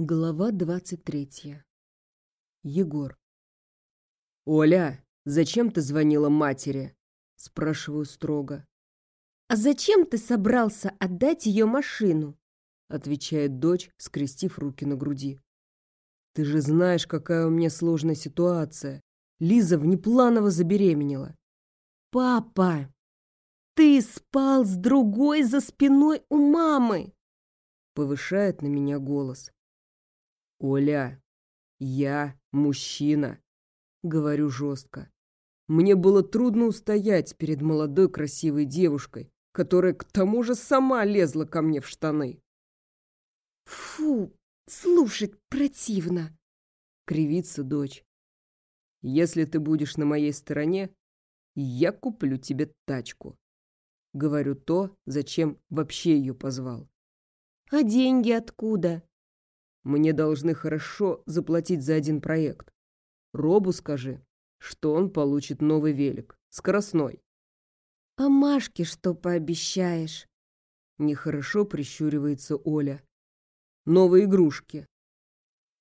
Глава двадцать третья. Егор. «Оля, зачем ты звонила матери?» Спрашиваю строго. «А зачем ты собрался отдать ее машину?» Отвечает дочь, скрестив руки на груди. «Ты же знаешь, какая у меня сложная ситуация. Лиза внепланово забеременела». «Папа, ты спал с другой за спиной у мамы!» Повышает на меня голос. «Оля, я мужчина», — говорю жестко. Мне было трудно устоять перед молодой красивой девушкой, которая к тому же сама лезла ко мне в штаны. «Фу, слушать противно», — кривится дочь. «Если ты будешь на моей стороне, я куплю тебе тачку». Говорю то, зачем вообще ее позвал. «А деньги откуда?» Мне должны хорошо заплатить за один проект. Робу скажи, что он получит новый велик, скоростной. А Машке что пообещаешь? Нехорошо прищуривается Оля. Новые игрушки.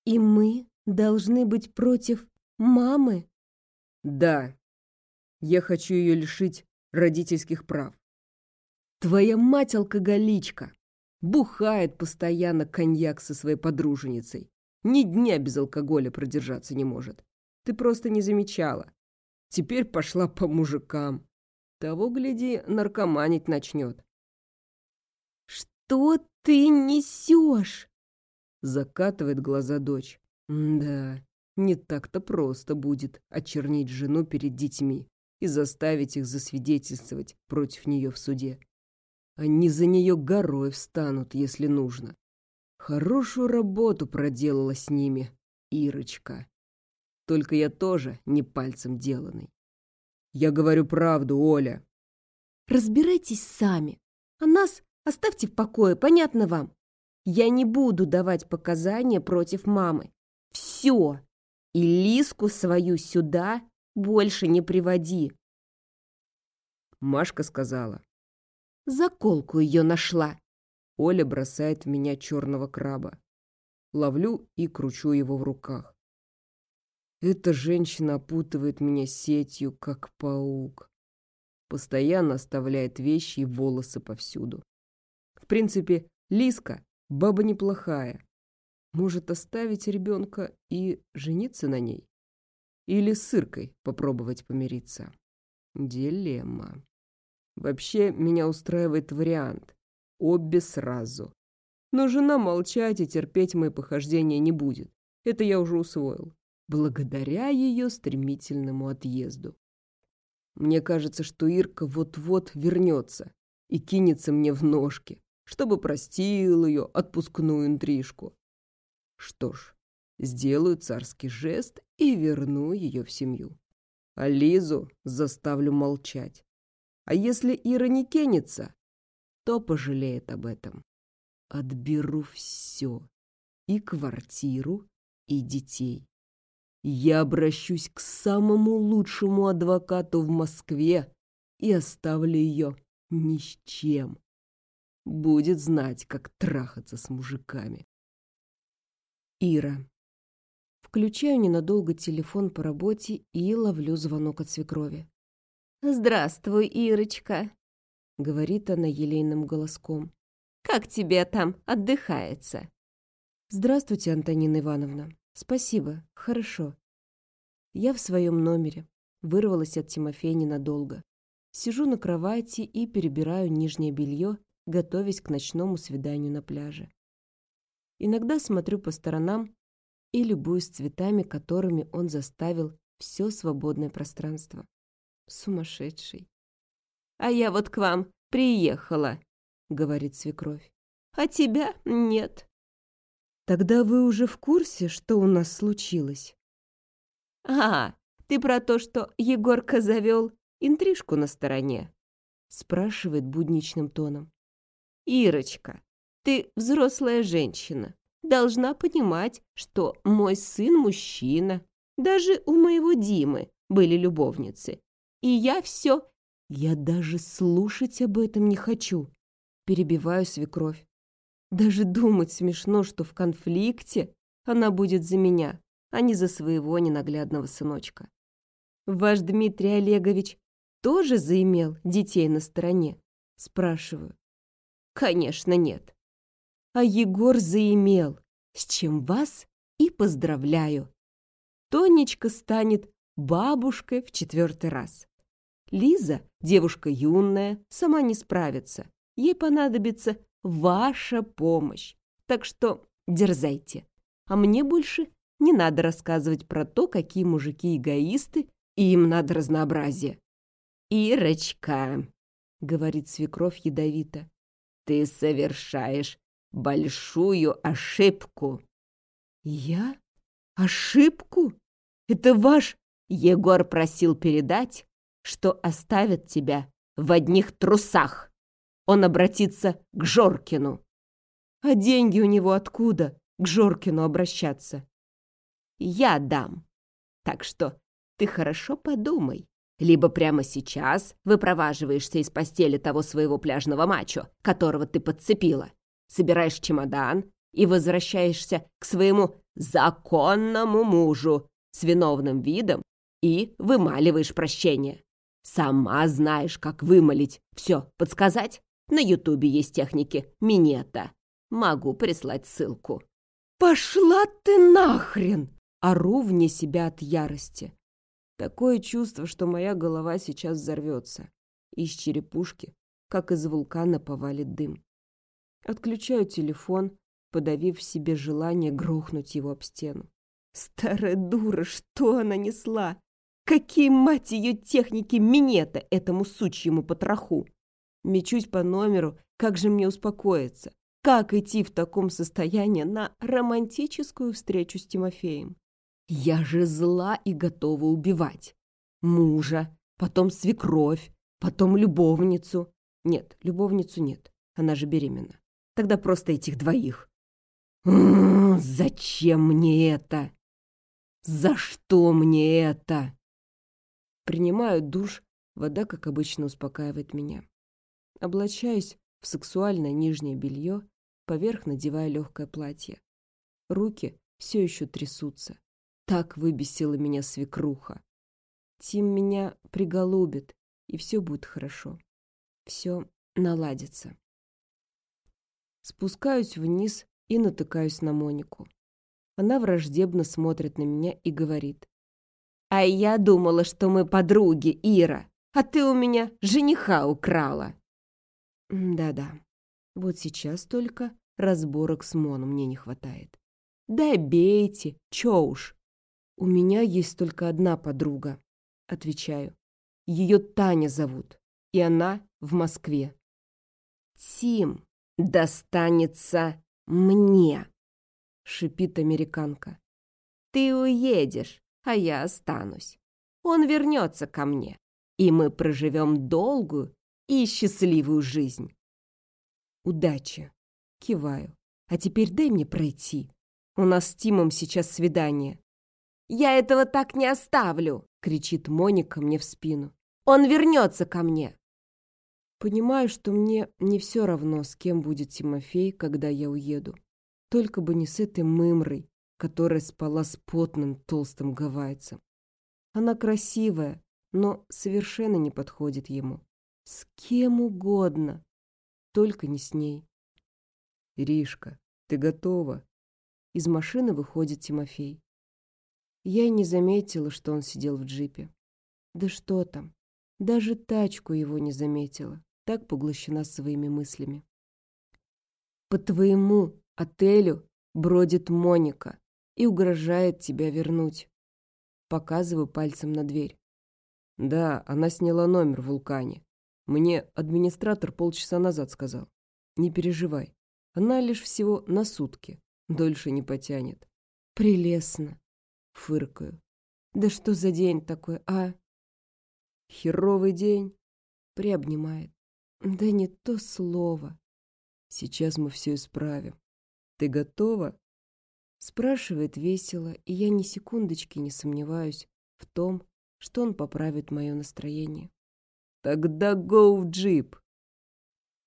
И мы должны быть против мамы? Да. Я хочу ее лишить родительских прав. Твоя мать алкоголичка. Бухает постоянно коньяк со своей подруженицей. Ни дня без алкоголя продержаться не может. Ты просто не замечала. Теперь пошла по мужикам. Того, гляди, наркоманить начнет. «Что ты несешь?» Закатывает глаза дочь. Да, не так-то просто будет очернить жену перед детьми и заставить их засвидетельствовать против нее в суде. Они за нее горой встанут, если нужно. Хорошую работу проделала с ними Ирочка. Только я тоже не пальцем деланный. Я говорю правду, Оля. Разбирайтесь сами. А нас оставьте в покое, понятно вам? Я не буду давать показания против мамы. Все. И Лиску свою сюда больше не приводи. Машка сказала, Заколку ее нашла. Оля бросает в меня черного краба. Ловлю и кручу его в руках. Эта женщина опутывает меня сетью, как паук. Постоянно оставляет вещи и волосы повсюду. В принципе, Лиска — баба неплохая. Может оставить ребенка и жениться на ней? Или с Иркой попробовать помириться? Дилемма. Вообще, меня устраивает вариант. Обе сразу. Но жена молчать и терпеть мои похождения не будет. Это я уже усвоил. Благодаря ее стремительному отъезду. Мне кажется, что Ирка вот-вот вернется и кинется мне в ножки, чтобы простил ее отпускную интрижку. Что ж, сделаю царский жест и верну ее в семью. А Лизу заставлю молчать. А если Ира не кинется, то пожалеет об этом. Отберу все. И квартиру, и детей. Я обращусь к самому лучшему адвокату в Москве и оставлю ее ни с чем. Будет знать, как трахаться с мужиками. Ира. Включаю ненадолго телефон по работе и ловлю звонок от свекрови. «Здравствуй, Ирочка», — говорит она елейным голоском. «Как тебе там отдыхается?» «Здравствуйте, Антонина Ивановна. Спасибо, хорошо. Я в своем номере. Вырвалась от Тимофея ненадолго. Сижу на кровати и перебираю нижнее белье, готовясь к ночному свиданию на пляже. Иногда смотрю по сторонам и любуюсь цветами, которыми он заставил все свободное пространство. Сумасшедший. «А я вот к вам приехала», — говорит свекровь. «А тебя нет». «Тогда вы уже в курсе, что у нас случилось?» «А, ты про то, что Егорка завел интрижку на стороне?» спрашивает будничным тоном. «Ирочка, ты взрослая женщина, должна понимать, что мой сын мужчина. Даже у моего Димы были любовницы, и я все... Я даже слушать об этом не хочу. Перебиваю свекровь. Даже думать смешно, что в конфликте она будет за меня, а не за своего ненаглядного сыночка. Ваш Дмитрий Олегович тоже заимел детей на стороне? Спрашиваю. Конечно, нет. А Егор заимел, с чем вас и поздравляю. Тонечка станет бабушкой в четвертый раз. Лиза, девушка юная, сама не справится. Ей понадобится ваша помощь. Так что дерзайте. А мне больше не надо рассказывать про то, какие мужики эгоисты, и им надо разнообразие. «Ирочка», — говорит свекровь ядовито, — «ты совершаешь большую ошибку». «Я? Ошибку? Это ваш...» Егор просил передать, что оставят тебя в одних трусах. Он обратится к Жоркину. А деньги у него откуда к Жоркину обращаться? Я дам. Так что ты хорошо подумай. Либо прямо сейчас выпроваживаешься из постели того своего пляжного мачо, которого ты подцепила, собираешь чемодан и возвращаешься к своему законному мужу с виновным видом и вымаливаешь прощение. Сама знаешь, как вымолить. Все, подсказать? На ютубе есть техники минета. Могу прислать ссылку. «Пошла ты нахрен!» Ору вне себя от ярости. Такое чувство, что моя голова сейчас взорвется. Из черепушки, как из вулкана, повалит дым. Отключаю телефон, подавив в себе желание грохнуть его об стену. Старая дура, что она несла? Какие, мать ее, техники минета этому сучьему потроху? Мечусь по номеру, как же мне успокоиться? Как идти в таком состоянии на романтическую встречу с Тимофеем? Я же зла и готова убивать. Мужа, потом свекровь, потом любовницу. Нет, любовницу нет, она же беременна. Тогда просто этих двоих. Зачем мне это? За что мне это? Принимаю душ, вода, как обычно, успокаивает меня. Облачаюсь в сексуальное нижнее белье, поверх надевая легкое платье. Руки все еще трясутся. Так выбесила меня свекруха. Тим меня приголубит, и все будет хорошо. Все наладится. Спускаюсь вниз и натыкаюсь на Монику. Она враждебно смотрит на меня и говорит. А я думала, что мы подруги, Ира, а ты у меня жениха украла. Да-да, вот сейчас только разборок с Моном мне не хватает. Да бейте, чё уж. У меня есть только одна подруга, отвечаю. Ее Таня зовут, и она в Москве. Тим достанется мне, шипит американка. Ты уедешь, а я останусь. Он вернется ко мне, и мы проживем долгую и счастливую жизнь. Удачи. Киваю. А теперь дай мне пройти. У нас с Тимом сейчас свидание. Я этого так не оставлю, кричит Моника мне в спину. Он вернется ко мне. Понимаю, что мне не все равно, с кем будет Тимофей, когда я уеду. Только бы не с этой мымрой, которая спала с потным толстым гавайцем. Она красивая, но совершенно не подходит ему. С кем угодно, только не с ней. «Иришка, ты готова?» Из машины выходит Тимофей. Я не заметила, что он сидел в джипе. Да что там, даже тачку его не заметила, так поглощена своими мыслями. По твоему отелю бродит Моника и угрожает тебя вернуть. Показываю пальцем на дверь. Да, она сняла номер в вулкане. Мне администратор полчаса назад сказал. Не переживай, она лишь всего на сутки, дольше не потянет. Прелестно, фыркаю. Да что за день такой, а? Херовый день, приобнимает. Да не то слово. Сейчас мы все исправим. Ты готова? Спрашивает весело, и я ни секундочки не сомневаюсь в том, что он поправит мое настроение. Тогда go в джип.